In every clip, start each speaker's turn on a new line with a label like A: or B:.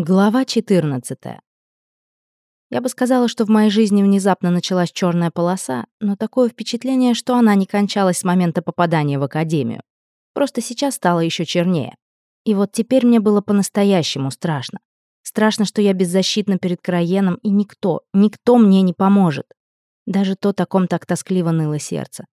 A: Глава 14. Я бы сказала, что в моей жизни внезапно началась черная полоса, но такое впечатление, что она не кончалась с момента попадания в академию. Просто сейчас стало еще чернее. И вот теперь мне было по-настоящему страшно. Страшно, что я беззащитна перед Краеном, и никто, никто мне не поможет. Даже то, о ком так тоскливо ныло сердце.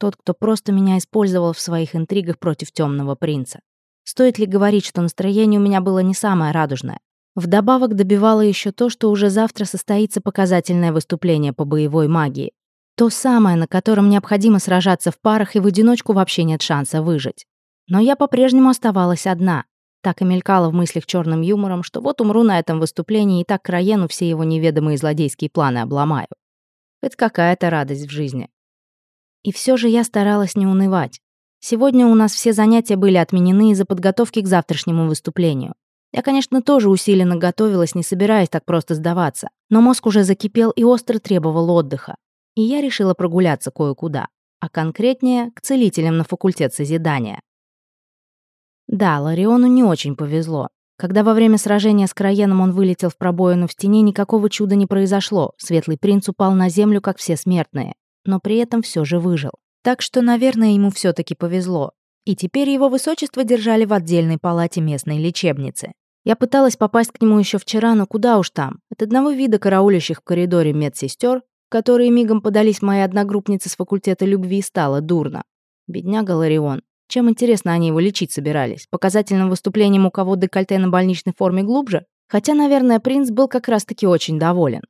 A: Тот, кто просто меня использовал в своих интригах против темного принца. Стоит ли говорить, что настроение у меня было не самое радужное? Вдобавок добивало еще то, что уже завтра состоится показательное выступление по боевой магии. То самое, на котором необходимо сражаться в парах, и в одиночку вообще нет шанса выжить. Но я по-прежнему оставалась одна. Так и мелькала в мыслях черным юмором, что вот умру на этом выступлении, и так Краену все его неведомые злодейские планы обломаю. Это какая-то радость в жизни. И все же я старалась не унывать. Сегодня у нас все занятия были отменены из-за подготовки к завтрашнему выступлению. Я, конечно, тоже усиленно готовилась, не собираясь так просто сдаваться, но мозг уже закипел и остро требовал отдыха. И я решила прогуляться кое-куда, а конкретнее к целителям на факультет созидания. Да, Лариону не очень повезло. Когда во время сражения с Краеном он вылетел в пробоину в стене, никакого чуда не произошло. Светлый принц упал на землю, как все смертные, но при этом все же выжил. Так что, наверное, ему все таки повезло. И теперь его высочество держали в отдельной палате местной лечебницы. Я пыталась попасть к нему еще вчера, но куда уж там. От одного вида караулящих в коридоре медсестер, которые мигом подались моей одногруппнице с факультета любви, стало дурно. Бедняга Ларион. Чем, интересно, они его лечить собирались? Показательным выступлением у кого декольте на больничной форме глубже? Хотя, наверное, принц был как раз-таки очень доволен.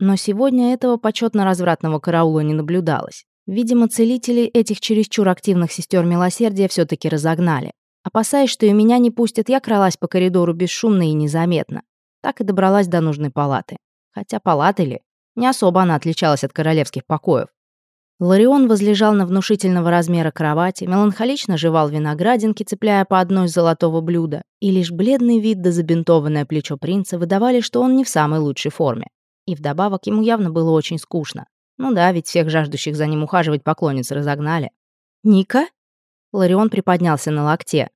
A: Но сегодня этого почетно-развратного караула не наблюдалось. Видимо, целители этих чересчур активных сестер милосердия все таки разогнали. Опасаясь, что и меня не пустят, я кралась по коридору бесшумно и незаметно. Так и добралась до нужной палаты. Хотя палаты ли? Не особо она отличалась от королевских покоев. Ларион возлежал на внушительного размера кровати, меланхолично жевал виноградинки, цепляя по одной из золотого блюда, и лишь бледный вид да забинтованное плечо принца выдавали, что он не в самой лучшей форме. И вдобавок ему явно было очень скучно. Ну да, ведь всех жаждущих за ним ухаживать поклонниц разогнали. «Ника?» Ларион приподнялся на локте.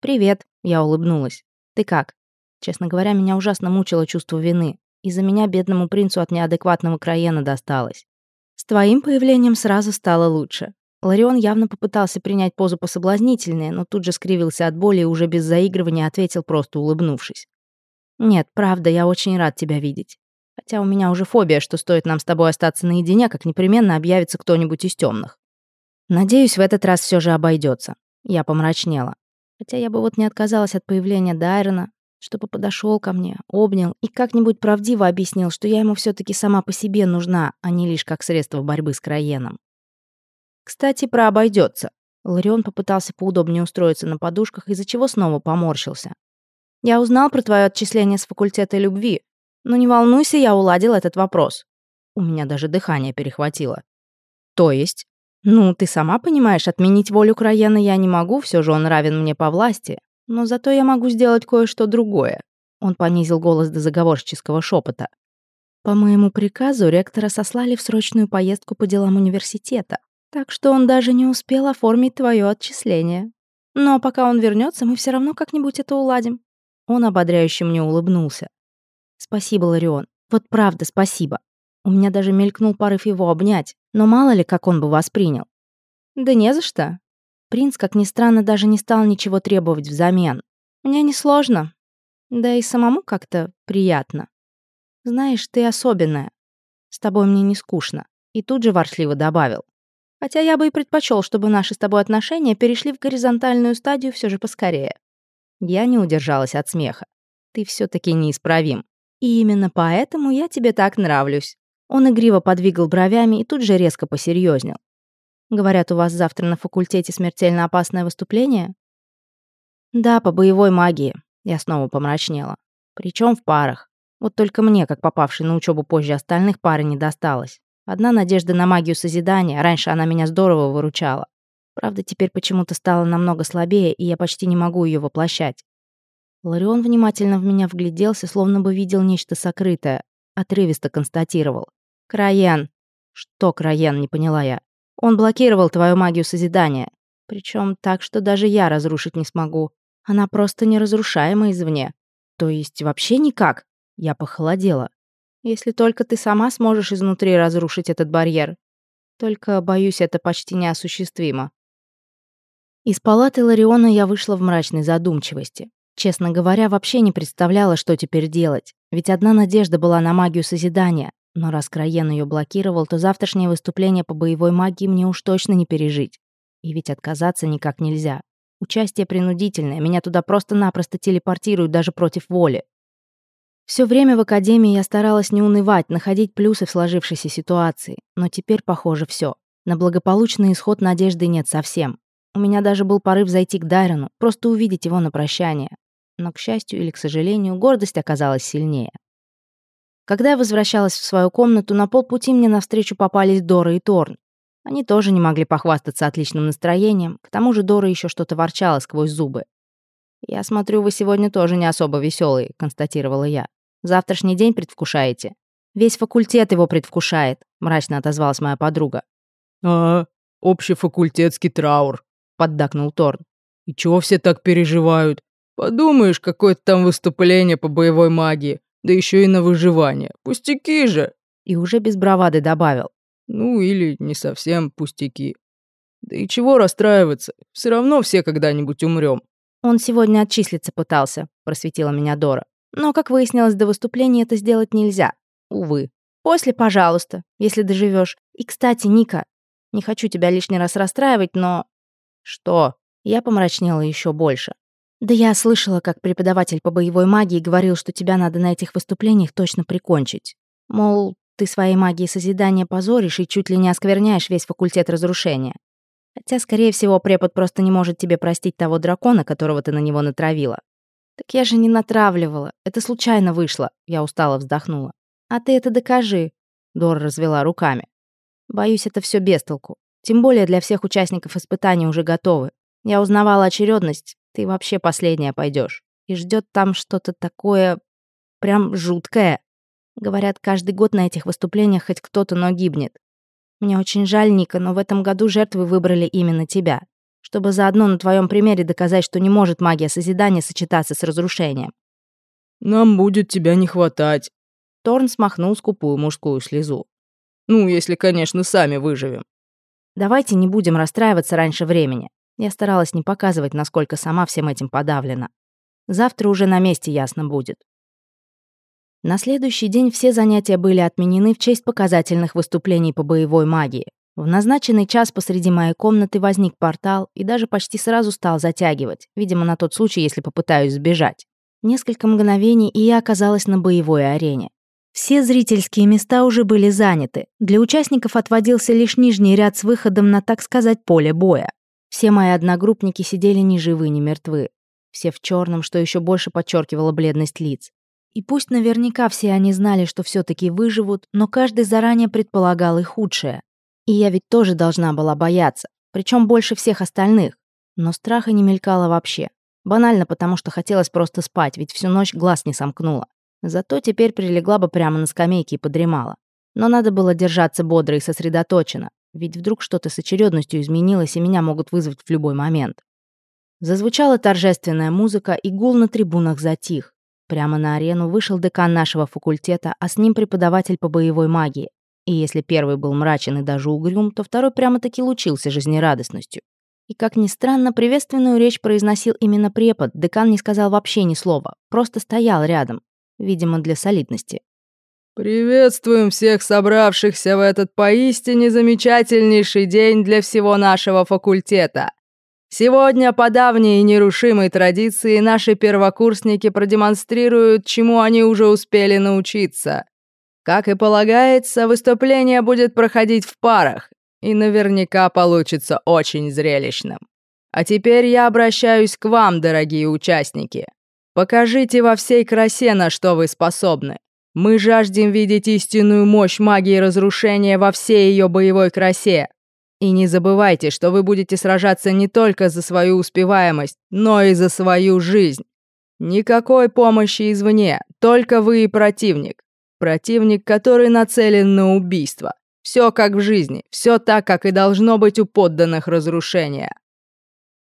A: «Привет», — я улыбнулась. «Ты как?» Честно говоря, меня ужасно мучило чувство вины. Из-за меня бедному принцу от неадекватного краена досталось. С твоим появлением сразу стало лучше. Ларион явно попытался принять позу пособлазнительнее, но тут же скривился от боли и уже без заигрывания ответил, просто улыбнувшись. «Нет, правда, я очень рад тебя видеть. Хотя у меня уже фобия, что стоит нам с тобой остаться наедине, как непременно объявится кто-нибудь из темных. Надеюсь, в этот раз все же обойдется. Я помрачнела. Хотя я бы вот не отказалась от появления Дайрона, чтобы подошел ко мне, обнял и как-нибудь правдиво объяснил, что я ему все таки сама по себе нужна, а не лишь как средство борьбы с Краеном. Кстати, про обойдется. Ларион попытался поудобнее устроиться на подушках, из-за чего снова поморщился. «Я узнал про твое отчисление с факультета любви, но не волнуйся, я уладил этот вопрос. У меня даже дыхание перехватило. То есть? Ну, ты сама понимаешь, отменить волю Краена я не могу, все же он равен мне по власти. Но зато я могу сделать кое-что другое. Он понизил голос до заговорческого шепота. По моему приказу ректора сослали в срочную поездку по делам университета, так что он даже не успел оформить твое отчисление. Но пока он вернется, мы все равно как-нибудь это уладим. Он ободряюще мне улыбнулся. Спасибо, Ларион. Вот правда, спасибо. У меня даже мелькнул порыв его обнять, но мало ли, как он бы воспринял. Да не за что. Принц, как ни странно, даже не стал ничего требовать взамен. Мне несложно. Да и самому как-то приятно. Знаешь, ты особенная. С тобой мне не скучно. И тут же ворчливо добавил. Хотя я бы и предпочел, чтобы наши с тобой отношения перешли в горизонтальную стадию все же поскорее. Я не удержалась от смеха. Ты все таки неисправим. И именно поэтому я тебе так нравлюсь». Он игриво подвигал бровями и тут же резко посерьезнел. «Говорят, у вас завтра на факультете смертельно опасное выступление?» «Да, по боевой магии», — я снова помрачнела. Причем в парах. Вот только мне, как попавшей на учебу позже остальных, пары не досталось. Одна надежда на магию созидания, раньше она меня здорово выручала. Правда, теперь почему-то стала намного слабее, и я почти не могу ее воплощать. Ларион внимательно в меня вгляделся, словно бы видел нечто сокрытое. Отрывисто констатировал. «Краен». «Что Краен?» — не поняла я. «Он блокировал твою магию созидания. Причем так, что даже я разрушить не смогу. Она просто неразрушаема извне». То есть вообще никак? Я похолодела. Если только ты сама сможешь изнутри разрушить этот барьер. Только, боюсь, это почти неосуществимо. Из палаты Лариона я вышла в мрачной задумчивости. Честно говоря, вообще не представляла, что теперь делать. Ведь одна надежда была на магию созидания. Но раз Краен ее блокировал, то завтрашнее выступление по боевой магии мне уж точно не пережить. И ведь отказаться никак нельзя. Участие принудительное, меня туда просто-напросто телепортируют даже против воли. Все время в академии я старалась не унывать, находить плюсы в сложившейся ситуации, но теперь, похоже, все. На благополучный исход надежды нет совсем. У меня даже был порыв зайти к Дайрону, просто увидеть его на прощание. Но, к счастью или к сожалению, гордость оказалась сильнее. Когда я возвращалась в свою комнату, на полпути мне навстречу попались Дора и Торн. Они тоже не могли похвастаться отличным настроением, к тому же Дора еще что-то ворчала сквозь зубы. «Я смотрю, вы сегодня тоже не особо веселые», — констатировала я. Завтрашний день предвкушаете?» «Весь факультет его предвкушает», — мрачно отозвалась моя подруга.
B: «А, общефакультетский траур», — поддакнул Торн. «И чего все так переживают? Подумаешь, какое-то там выступление по боевой магии, да еще и на выживание. Пустяки же!»
A: И уже без бравады добавил.
B: «Ну, или не совсем пустяки. Да и чего расстраиваться? Все равно все когда-нибудь умрем.
A: «Он сегодня отчислиться пытался», — просветила меня Дора. Но, как выяснилось до выступления, это сделать нельзя. Увы. После, пожалуйста, если доживешь. И, кстати, Ника, не хочу тебя лишний раз расстраивать, но... Что? Я помрачнела еще больше. Да я слышала, как преподаватель по боевой магии говорил, что тебя надо на этих выступлениях точно прикончить. Мол, ты своей магией созидания позоришь и чуть ли не оскверняешь весь факультет разрушения. Хотя, скорее всего, препод просто не может тебе простить того дракона, которого ты на него натравила. «Так я же не натравливала. Это случайно вышло», — я устало вздохнула. «А ты это докажи», — Дора развела руками. «Боюсь, это все без толку. Тем более для всех участников испытаний уже готовы. Я узнавала очередность, ты вообще последняя пойдешь. И ждет там что-то такое... прям жуткое. Говорят, каждый год на этих выступлениях хоть кто-то, но гибнет. Мне очень жаль, Ника, но в этом году жертвы выбрали именно тебя чтобы заодно на твоем примере доказать, что не может магия созидания сочетаться с разрушением.
B: «Нам будет тебя не хватать», —
A: Торн смахнул скупую мужскую слезу.
B: «Ну, если, конечно, сами выживем».
A: «Давайте не будем расстраиваться раньше времени». Я старалась не показывать, насколько сама всем этим подавлена. Завтра уже на месте ясно будет. На следующий день все занятия были отменены в честь показательных выступлений по боевой магии. В назначенный час посреди моей комнаты возник портал и даже почти сразу стал затягивать, видимо, на тот случай, если попытаюсь сбежать. Несколько мгновений, и я оказалась на боевой арене. Все зрительские места уже были заняты. Для участников отводился лишь нижний ряд с выходом на, так сказать, поле боя. Все мои одногруппники сидели ни живы, ни мертвы. Все в черном, что еще больше подчеркивало бледность лиц. И пусть наверняка все они знали, что все таки выживут, но каждый заранее предполагал и худшее. И я ведь тоже должна была бояться, причем больше всех остальных. Но страха не мелькало вообще. Банально, потому что хотелось просто спать, ведь всю ночь глаз не сомкнула. Зато теперь прилегла бы прямо на скамейке и подремала. Но надо было держаться бодро и сосредоточенно, ведь вдруг что-то с очередностью изменилось, и меня могут вызвать в любой момент. Зазвучала торжественная музыка, и гул на трибунах затих. Прямо на арену вышел декан нашего факультета, а с ним преподаватель по боевой магии. И если первый был мрачен и даже угрюм, то второй прямо-таки лучился жизнерадостностью. И, как ни странно, приветственную речь произносил именно препод, декан не сказал вообще ни слова, просто стоял рядом, видимо, для солидности.
B: «Приветствуем всех собравшихся в этот поистине замечательнейший день для всего нашего факультета. Сегодня по давней и нерушимой традиции наши первокурсники продемонстрируют, чему они уже успели научиться. Как и полагается, выступление будет проходить в парах, и наверняка получится очень зрелищным. А теперь я обращаюсь к вам, дорогие участники. Покажите во всей красе, на что вы способны. Мы жаждем видеть истинную мощь магии разрушения во всей ее боевой красе. И не забывайте, что вы будете сражаться не только за свою успеваемость, но и за свою жизнь. Никакой помощи извне, только вы и противник. Противник, который нацелен на убийство. Все как в жизни, все так, как и должно быть у подданных разрушения.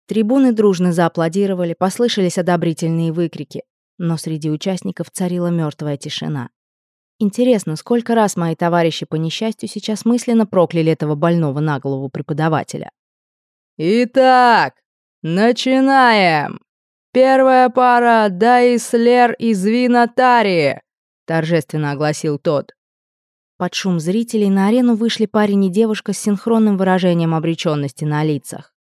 A: Трибуны дружно зааплодировали, послышались одобрительные выкрики. но среди участников царила мертвая тишина. Интересно, сколько раз мои товарищи по несчастью сейчас мысленно прокляли этого больного на голову преподавателя.
B: «Итак, начинаем! Первая пара Дайслер из Винотарии!» торжественно огласил тот.
A: Под шум зрителей на арену вышли парень и девушка с синхронным выражением обреченности на лицах.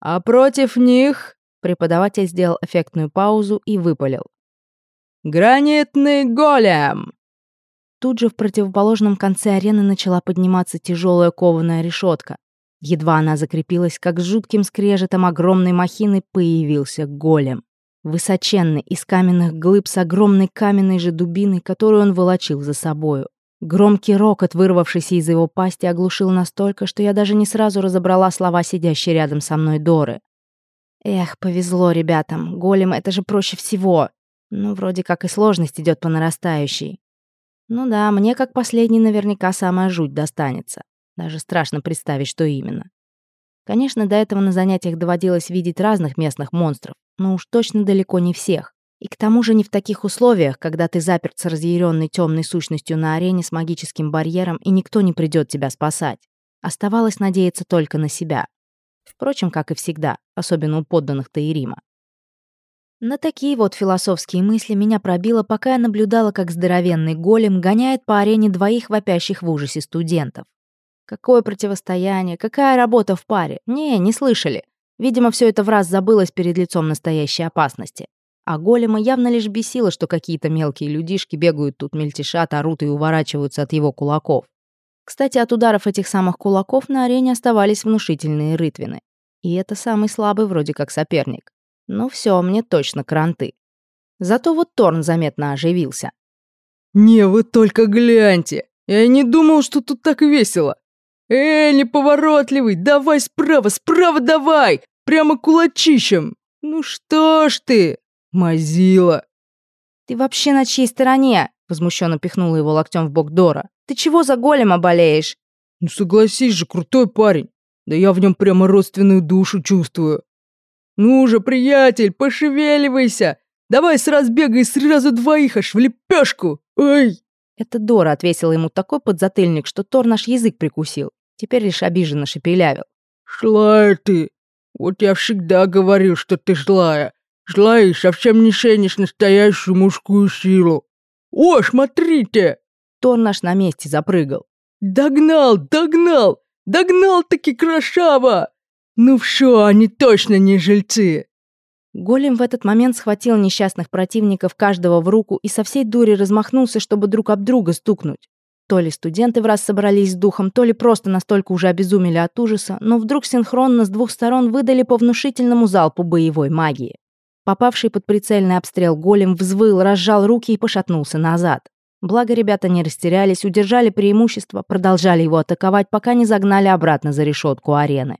B: «А против них...»
A: Преподаватель сделал эффектную паузу и выпалил.
B: «Гранитный голем!»
A: Тут же в противоположном конце арены начала подниматься тяжелая кованая решетка. Едва она закрепилась, как с жутким скрежетом огромной махины появился голем. Высоченный, из каменных глыб с огромной каменной же дубиной, которую он волочил за собою. Громкий рокот, вырвавшийся из его пасти, оглушил настолько, что я даже не сразу разобрала слова сидящей рядом со мной Доры. Эх, повезло ребятам, голем — это же проще всего. Ну, вроде как и сложность идет по нарастающей. Ну да, мне как последний наверняка самая жуть достанется. Даже страшно представить, что именно. Конечно, до этого на занятиях доводилось видеть разных местных монстров, но уж точно далеко не всех. И к тому же не в таких условиях, когда ты заперт с разъяренной темной сущностью на арене с магическим барьером, и никто не придет тебя спасать. Оставалось надеяться только на себя. Впрочем, как и всегда, особенно у подданных Таирима. На такие вот философские мысли меня пробило, пока я наблюдала, как здоровенный голем гоняет по арене двоих вопящих в ужасе студентов. Какое противостояние, какая работа в паре? Не, не слышали. Видимо, все это в раз забылось перед лицом настоящей опасности. А голема явно лишь бесило, что какие-то мелкие людишки бегают тут, мельтешат, орут и уворачиваются от его кулаков. Кстати, от ударов этих самых кулаков на арене оставались внушительные рытвины. И это самый слабый вроде как соперник. Ну все, мне точно кранты. Зато вот Торн заметно оживился.
B: «Не, вы только гляньте! Я не думал, что тут так весело! Эй, неповоротливый, давай справа, справа давай! Прямо кулачищем! Ну что ж ты, мазила!»
A: «Ты вообще на чьей стороне?» Возмущенно пихнула его локтем в бок Дора. «Ты чего за голема болеешь?»
B: «Ну согласись же, крутой парень! Да я в нем прямо родственную душу чувствую!» «Ну же, приятель, пошевеливайся! Давай с разбега и сразу двоих аж в лепешку! Ой!»
A: Это Дора отвесила ему такой подзатыльник, что Тор наш язык прикусил. Теперь лишь обиженно шепелявил.
B: «Шлая ты! Вот я всегда говорил, что ты злая. Злая и совсем не ценишь настоящую мужскую силу. О, смотрите!»
A: Тор наш на месте запрыгал.
B: «Догнал, догнал! Догнал-таки крошава! «Ну все, они точно не жильцы!»
A: Голем в этот момент схватил несчастных противников каждого в руку и со всей дури размахнулся, чтобы друг об друга стукнуть. То ли студенты в раз собрались с духом, то ли просто настолько уже обезумели от ужаса, но вдруг синхронно с двух сторон выдали по внушительному залпу боевой магии. Попавший под прицельный обстрел голем взвыл, разжал руки и пошатнулся назад. Благо ребята не растерялись, удержали преимущество, продолжали его атаковать, пока не загнали обратно за решетку арены.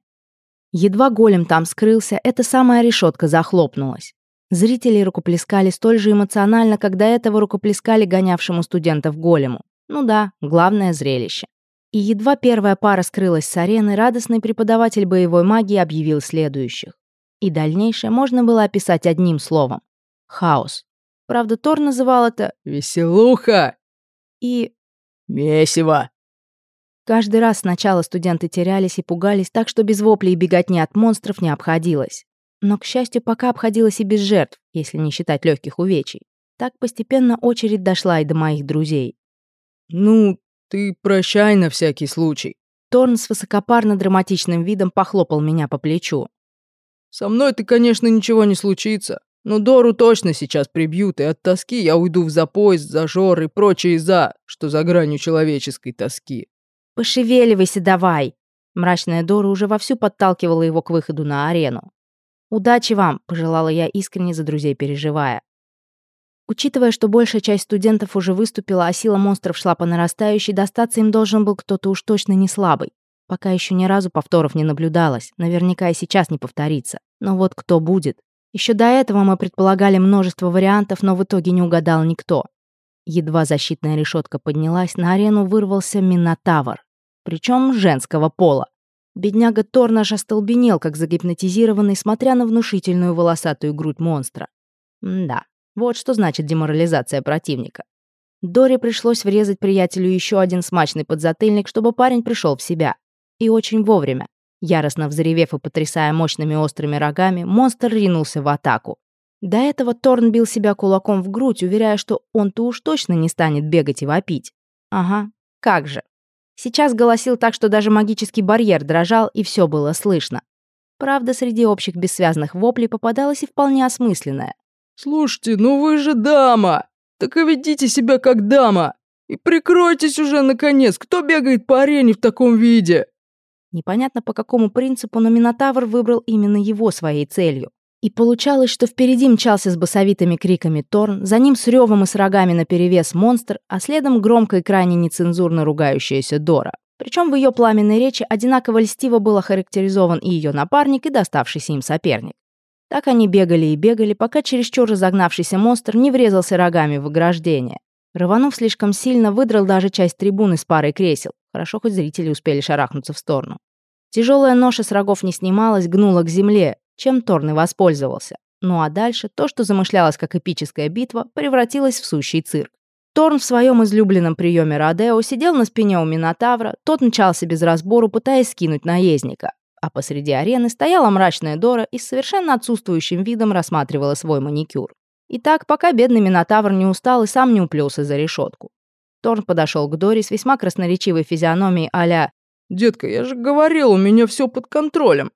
A: Едва голем там скрылся, эта самая решетка захлопнулась. Зрители рукоплескали столь же эмоционально, как до этого рукоплескали гонявшему студентов голему. Ну да, главное зрелище. И едва первая пара скрылась с арены, радостный преподаватель боевой магии объявил следующих. И дальнейшее можно было описать одним словом. Хаос. Правда, Тор называл это
B: «веселуха»
A: и
B: «месиво».
A: Каждый раз сначала студенты терялись и пугались, так что без воплей и беготни от монстров не обходилось. Но, к счастью, пока обходилось и без жертв, если не считать легких увечий. Так постепенно очередь дошла и до моих друзей.
B: «Ну, ты прощай на всякий случай».
A: Торн с высокопарно-драматичным видом похлопал меня по плечу.
B: «Со мной ты, конечно, ничего не случится, но Дору точно сейчас прибьют, и от тоски я уйду в запой, зажор и прочее за, что за гранью человеческой тоски.
A: «Пошевеливайся давай!» Мрачная Дора уже вовсю подталкивала его к выходу на арену. «Удачи вам!» – пожелала я искренне за друзей переживая. Учитывая, что большая часть студентов уже выступила, а сила монстров шла по нарастающей, достаться им должен был кто-то уж точно не слабый. Пока еще ни разу повторов не наблюдалось, наверняка и сейчас не повторится. Но вот кто будет? Еще до этого мы предполагали множество вариантов, но в итоге не угадал никто. Едва защитная решетка поднялась, на арену вырвался Минотавр причем женского пола. Бедняга Торнаш остолбенел, как загипнотизированный, смотря на внушительную волосатую грудь монстра. да, Вот что значит деморализация противника. Доре пришлось врезать приятелю еще один смачный подзатыльник, чтобы парень пришел в себя. И очень вовремя. Яростно взревев и потрясая мощными острыми рогами, монстр ринулся в атаку. До этого Торн бил себя кулаком в грудь, уверяя, что он-то уж точно не станет бегать и вопить. Ага, как же. Сейчас голосил так, что даже магический барьер дрожал, и все было слышно. Правда, среди общих бессвязных воплей попадалось и вполне осмысленное.
B: «Слушайте, ну вы же дама! Так и ведите себя как дама! И прикройтесь уже, наконец! Кто бегает по арене в таком виде?»
A: Непонятно по какому принципу, но Минотавр выбрал именно его своей целью. И получалось, что впереди мчался с басовитыми криками Торн, за ним с ревом и с рогами наперевес монстр, а следом громко и крайне нецензурно ругающаяся Дора. Причем в ее пламенной речи одинаково льстиво был охарактеризован и ее напарник, и доставшийся им соперник. Так они бегали и бегали, пока чересчур разогнавшийся монстр не врезался рогами в ограждение. Рванув слишком сильно, выдрал даже часть трибуны с парой кресел. Хорошо, хоть зрители успели шарахнуться в сторону. Тяжелая ноша с рогов не снималась, гнула к земле, чем Торн и воспользовался. Ну а дальше то, что замышлялось как эпическая битва, превратилось в сущий цирк. Торн в своем излюбленном приеме Родео сидел на спине у Минотавра, тот мчался без разбору, пытаясь скинуть наездника. А посреди арены стояла мрачная Дора и с совершенно отсутствующим видом рассматривала свой маникюр. И так, пока бедный Минотавр не устал и сам не уплелся за решетку. Торн подошел к Доре с весьма красноречивой физиономией а
B: «Детка, я же говорил, у меня все под контролем».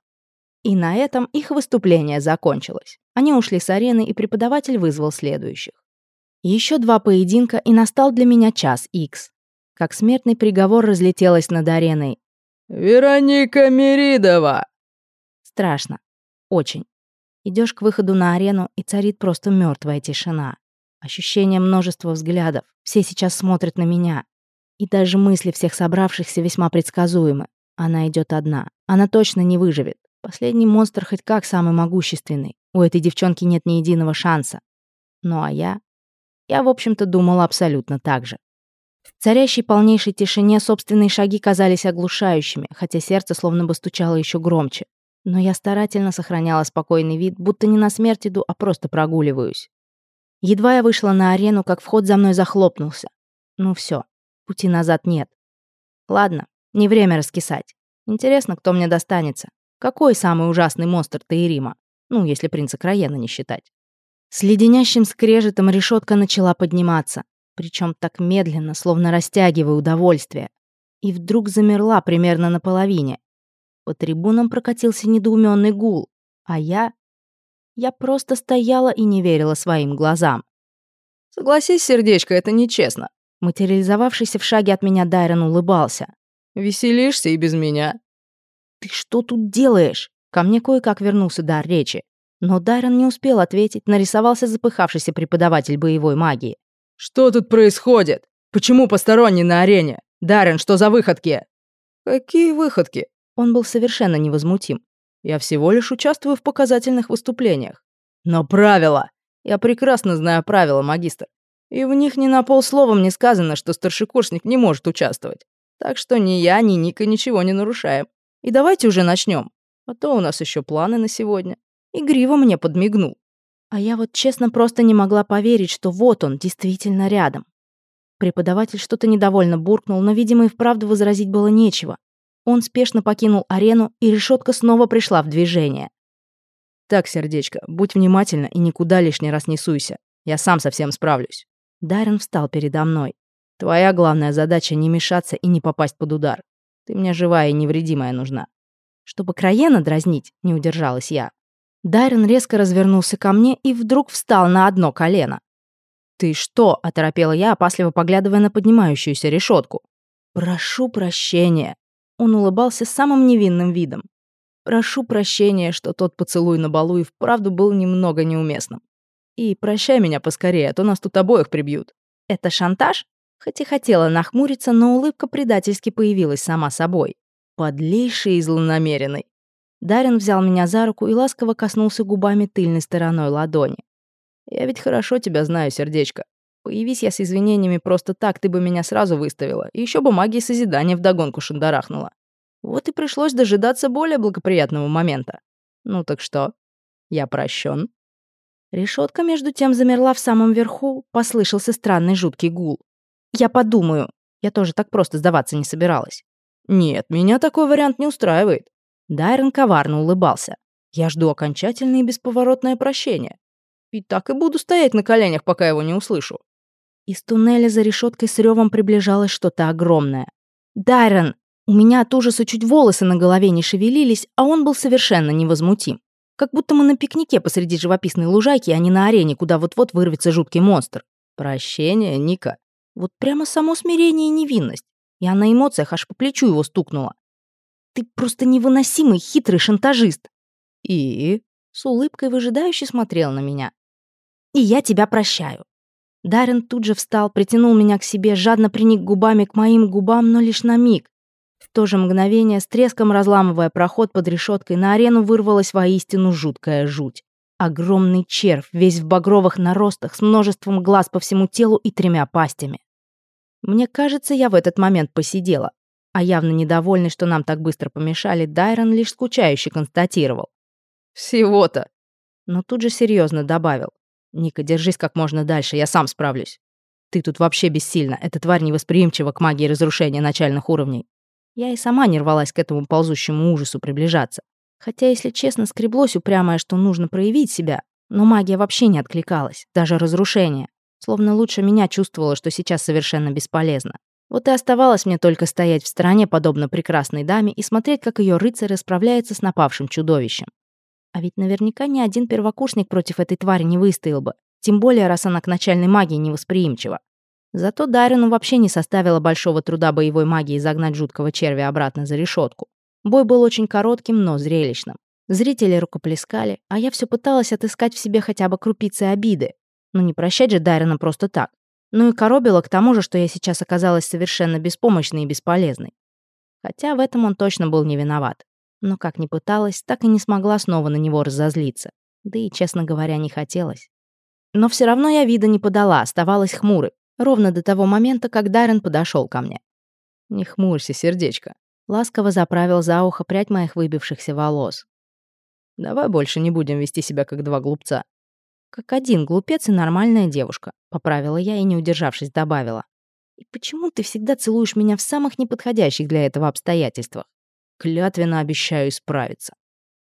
A: И на этом их выступление закончилось. Они ушли с арены, и преподаватель вызвал следующих. Еще два поединка, и настал для меня час икс. Как смертный приговор разлетелась над ареной.
B: «Вероника Меридова!»
A: Страшно. Очень. Идешь к выходу на арену, и царит просто мертвая тишина. Ощущение множества взглядов. Все сейчас смотрят на меня. И даже мысли всех собравшихся весьма предсказуемы. Она идет одна. Она точно не выживет. Последний монстр хоть как самый могущественный. У этой девчонки нет ни единого шанса. Ну а я? Я, в общем-то, думала абсолютно так же. В царящей полнейшей тишине собственные шаги казались оглушающими, хотя сердце словно бы стучало еще громче. Но я старательно сохраняла спокойный вид, будто не на смерть иду, а просто прогуливаюсь. Едва я вышла на арену, как вход за мной захлопнулся. Ну все, пути назад нет. Ладно, не время раскисать. Интересно, кто мне достанется. Какой самый ужасный монстр Таирима? Ну, если принца Краена не считать. С леденящим скрежетом решетка начала подниматься, причем так медленно, словно растягивая удовольствие. И вдруг замерла примерно наполовине. По трибунам прокатился недоуменный гул, а я... Я просто стояла и не верила своим глазам.
B: «Согласись, сердечко, это нечестно».
A: Материализовавшийся в шаге от меня Дайрон улыбался.
B: «Веселишься и без меня.
A: «Ты что тут делаешь?» Ко мне кое-как вернулся дар речи. Но Даррен не успел ответить, нарисовался запыхавшийся преподаватель боевой магии.
B: «Что тут происходит? Почему посторонний на арене? Даррен, что за выходки?» «Какие выходки?»
A: Он был совершенно невозмутим.
B: «Я всего лишь участвую в показательных выступлениях». «Но правила! Я прекрасно знаю правила, магистр. И в них ни на полсловом не сказано, что старшекурсник не может участвовать. Так что ни я, ни Ника ничего не нарушаем. И давайте уже начнем, а то у нас еще планы на сегодня. Игриво мне подмигнул.
A: А я вот честно просто не могла поверить, что вот он, действительно рядом. Преподаватель что-то недовольно буркнул, но, видимо, и вправду возразить было нечего. Он спешно покинул арену, и решетка снова пришла в движение.
B: «Так, сердечко, будь внимательна и никуда лишний раз не суйся. Я сам совсем справлюсь».
A: Даррен встал передо мной.
B: «Твоя главная задача — не мешаться и не попасть под удар. Ты мне живая и невредимая нужна».
A: Чтобы Краена дразнить, не удержалась я. Дайрон резко развернулся ко мне и вдруг встал на одно колено. «Ты что?» — оторопела я, опасливо поглядывая на поднимающуюся решетку. «Прошу прощения». Он улыбался самым невинным видом. «Прошу прощения, что тот поцелуй на балу и вправду был немного неуместным. И прощай меня поскорее, а то нас тут обоих прибьют». «Это шантаж?» Хоть и хотела нахмуриться, но улыбка предательски появилась сама собой. Подлейший и злонамеренный. Дарин взял меня за руку и ласково коснулся губами тыльной стороной ладони.
B: «Я ведь хорошо тебя знаю, сердечко. Появись я с извинениями просто так, ты бы меня сразу выставила, и еще бы магией созидания вдогонку шандарахнула. Вот и пришлось дожидаться более благоприятного момента. Ну так что, я прощен?»
A: Решетка между тем замерла в самом верху, послышался странный жуткий гул. Я подумаю. Я тоже так просто сдаваться не собиралась.
B: Нет, меня такой вариант не устраивает.
A: Дайрон коварно улыбался.
B: Я жду окончательное и бесповоротное прощение. И так и буду стоять на коленях, пока его не услышу.
A: Из туннеля за решеткой с ревом приближалось что-то огромное. «Дайрон!» У меня от ужаса чуть волосы на голове не шевелились, а он был совершенно невозмутим. Как будто мы на пикнике посреди живописной лужайки, а не на арене, куда вот-вот вырвется жуткий монстр.
B: Прощение, Ника.
A: Вот прямо само смирение и невинность. Я на эмоциях аж по плечу его стукнула. Ты просто невыносимый хитрый шантажист.
B: И?
A: С улыбкой выжидающе смотрел на меня. И я тебя прощаю. Даррен тут же встал, притянул меня к себе, жадно приник губами к моим губам, но лишь на миг. В то же мгновение, с треском разламывая проход под решеткой, на арену вырвалась воистину жуткая жуть. Огромный червь, весь в багровых наростах, с множеством глаз по всему телу и тремя пастями. Мне кажется, я в этот момент посидела. А явно недовольный, что нам так быстро помешали, Дайрон лишь скучающе констатировал.
B: «Всего-то!»
A: Но тут же серьезно добавил. «Ника, держись как можно дальше, я сам справлюсь. Ты тут вообще бессильна, эта тварь невосприимчива к магии разрушения начальных уровней. Я и сама не рвалась к этому ползущему ужасу приближаться. Хотя, если честно, скреблось упрямое, что нужно проявить себя, но магия вообще не откликалась, даже разрушение. Словно лучше меня чувствовала, что сейчас совершенно бесполезно. Вот и оставалось мне только стоять в стороне, подобно прекрасной даме, и смотреть, как ее рыцарь расправляется с напавшим чудовищем. А ведь наверняка ни один первокурсник против этой твари не выстоял бы, тем более, раз она к начальной магии невосприимчива. Зато Дарину вообще не составило большого труда боевой магии загнать жуткого червя обратно за решетку. Бой был очень коротким, но зрелищным. Зрители рукоплескали, а я все пыталась отыскать в себе хотя бы крупицы обиды. Ну не прощать же Дарина просто так. Ну и коробило к тому же, что я сейчас оказалась совершенно беспомощной и бесполезной. Хотя в этом он точно был не виноват. Но как ни пыталась, так и не смогла снова на него разозлиться. Да и, честно говоря, не хотелось. Но все равно я вида не подала, оставалась хмурой. Ровно до того момента, как Даррен подошел ко мне.
B: «Не хмурься, сердечко», —
A: ласково заправил за ухо прядь моих выбившихся волос.
B: «Давай больше не будем вести себя как два глупца».
A: «Как один глупец и нормальная девушка», — поправила я и, не удержавшись, добавила. «И почему ты всегда целуешь меня в самых неподходящих для этого обстоятельствах?»
B: «Клятвенно обещаю исправиться».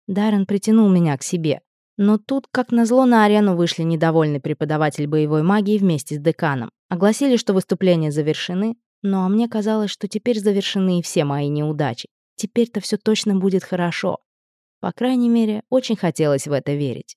A: Даррен притянул меня к себе. Но тут, как назло, на арену вышли недовольный преподаватель боевой магии вместе с деканом. Огласили, что выступления завершены, но мне казалось, что теперь завершены и все мои неудачи. Теперь-то все точно будет хорошо. По крайней мере, очень хотелось в это верить.